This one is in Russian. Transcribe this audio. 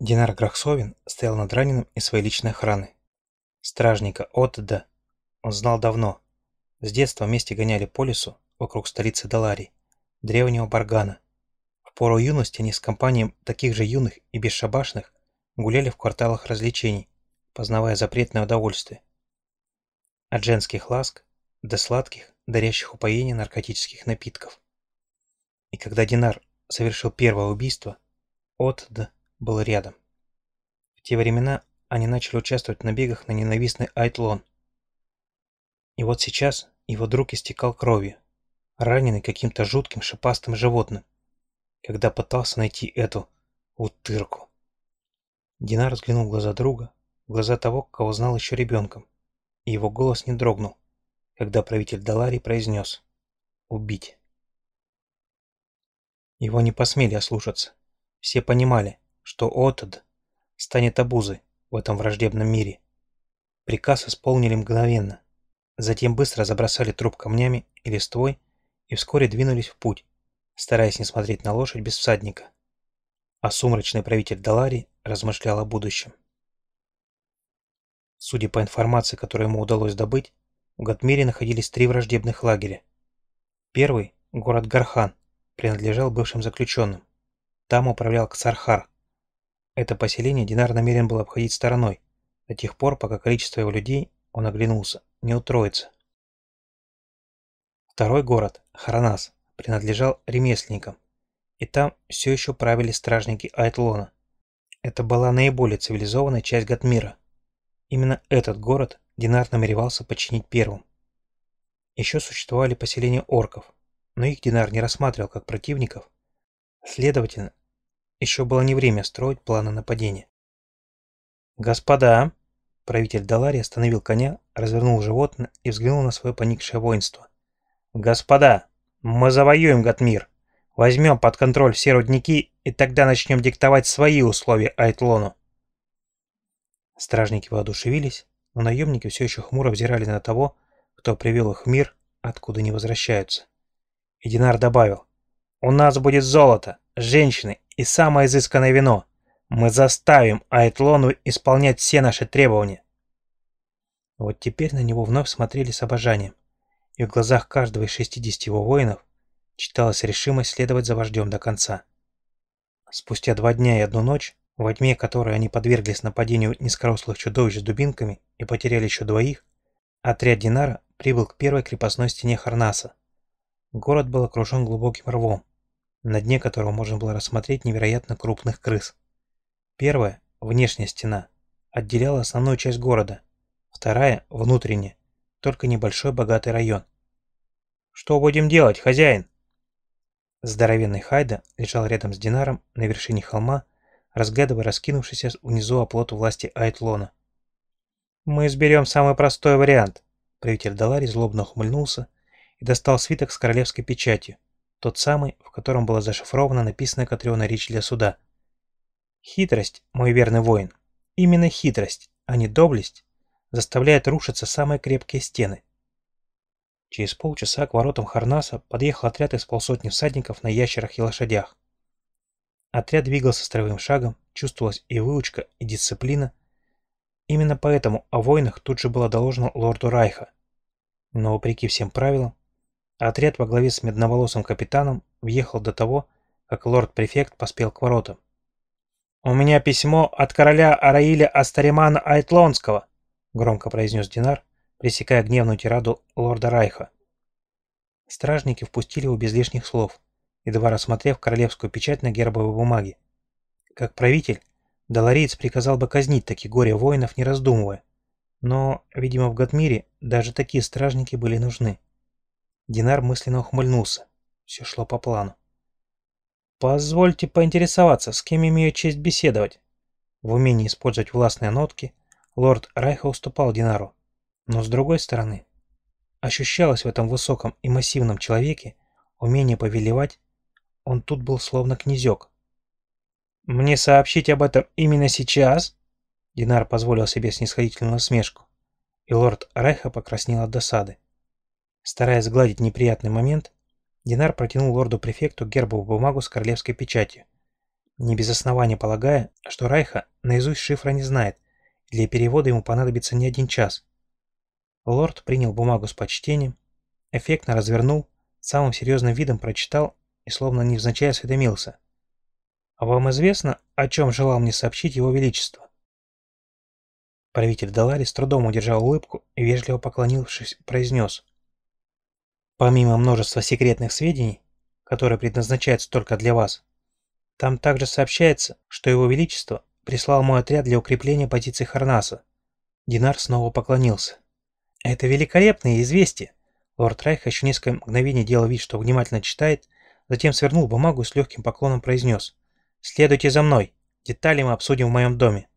Динар Грахсовин стоял над раненым из своей личной охраны. Стражника Отда он знал давно. С детства вместе гоняли по лесу вокруг столицы Даларии, древнего Баргана. В пору юности они с компанией таких же юных и бесшабашных гуляли в кварталах развлечений, познавая запретное удовольствие. От женских ласк до сладких, дарящих упоение наркотических напитков. И когда Динар совершил первое убийство, Отд был рядом. В те времена они начали участвовать в набегах на ненавистный Айтлон. И вот сейчас его друг истекал кровью, раненый каким-то жутким шипастым животным, когда пытался найти эту утырку. Динар взглянул в глаза друга, в глаза того, кого знал еще ребенком, и его голос не дрогнул, когда правитель Далари произнес «Убить». Его не посмели ослушаться. Все понимали, что Отод станет обузой в этом враждебном мире. Приказ исполнили мгновенно. Затем быстро забросали труп камнями и листвой и вскоре двинулись в путь, стараясь не смотреть на лошадь без всадника. А сумрачный правитель Далари размышлял о будущем. Судя по информации, которую ему удалось добыть, в Гатмире находились три враждебных лагеря. Первый, город Гархан, принадлежал бывшим заключенным. Там управлял Ксархар. Это поселение Динар намерен был обходить стороной, до тех пор, пока количество его людей, он оглянулся, не утроится. Второй город, Харанас, принадлежал ремесленникам, и там все еще правили стражники Айтлона. Это была наиболее цивилизованная часть Гатмира. Именно этот город Динар намеревался подчинить первым. Еще существовали поселения орков, но их Динар не рассматривал как противников. Следовательно, еще было не время строить планы нападения. «Господа!» Правитель Далари остановил коня, развернул животное и взглянул на свое поникшее воинство. «Господа! Мы завоюем Гатмир! Возьмем под контроль все рудники и тогда начнем диктовать свои условия Айтлону!» Стражники воодушевились, но наемники все еще хмуро взирали на того, кто привел их в мир, откуда не возвращаются. И Динар добавил, «У нас будет золото, женщины и самое изысканное вино. Мы заставим Айтлону исполнять все наши требования. Вот теперь на него вновь смотрели с обожанием, и в глазах каждого из 60 его воинов читалась решимость следовать за вождем до конца. Спустя два дня и одну ночь, во тьме которой они подверглись нападению низкорослых чудовищ с дубинками и потеряли еще двоих, отряд Динара прибыл к первой крепостной стене Харнаса. Город был окружен глубоким рвом, на дне которого можно было рассмотреть невероятно крупных крыс. Первая, внешняя стена, отделяла основную часть города, вторая, внутренняя, только небольшой богатый район. «Что будем делать, хозяин?» Здоровенный Хайда лежал рядом с Динаром на вершине холма, разглядывая раскинувшийся внизу оплот власти Айтлона. «Мы изберем самый простой вариант», — правитель Далари злобно ухмыльнулся и достал свиток с королевской печатью, тот самый, в котором была зашифрована написанная Катриона речь для суда. Хитрость, мой верный воин, именно хитрость, а не доблесть, заставляет рушиться самые крепкие стены. Через полчаса к воротам Харнаса подъехал отряд из полсотни всадников на ящерах и лошадях. Отряд двигался строевым шагом, чувствовалась и выучка, и дисциплина. Именно поэтому о войнах тут же было доложено лорду Райха. Но, вопреки всем правилам, Отряд во главе с медноволосым капитаном въехал до того, как лорд-префект поспел к воротам. «У меня письмо от короля Араиля Астаримана Айтлонского», громко произнес Динар, пресекая гневную тираду лорда Райха. Стражники впустили его без лишних слов, едва рассмотрев королевскую печать на гербовой бумаге. Как правитель, Долориец приказал бы казнить таких горе-воинов, не раздумывая. Но, видимо, в Гатмире даже такие стражники были нужны. Динар мысленно ухмыльнулся. Все шло по плану. «Позвольте поинтересоваться, с кем имею честь беседовать?» В умении использовать властные нотки лорд Райха уступал Динару. Но с другой стороны, ощущалось в этом высоком и массивном человеке умение повелевать, он тут был словно князек. «Мне сообщить об этом именно сейчас?» Динар позволил себе снисходительную насмешку, и лорд Райха покраснел от досады. Стараясь сгладить неприятный момент, Динар протянул лорду-префекту гербовую бумагу с королевской печатью. не без основания полагая, что Райха наизусть шифра не знает, для перевода ему понадобится не один час. Лорд принял бумагу с почтением, эффектно развернул, самым серьезным видом прочитал и словно невзначай осведомился. «А вам известно, о чем желал мне сообщить его величество?» Правитель Далари с трудом удержал улыбку и, вежливо поклонившись, произнес. «Помимо множества секретных сведений, которые предназначаются только для вас, там также сообщается, что его величество прислал мой отряд для укрепления позиций Харнаса». Динар снова поклонился. «Это великолепное известие!» Лорд Райх еще несколько мгновений делал вид, что внимательно читает, затем свернул бумагу и с легким поклоном произнес. «Следуйте за мной. Детали мы обсудим в моем доме».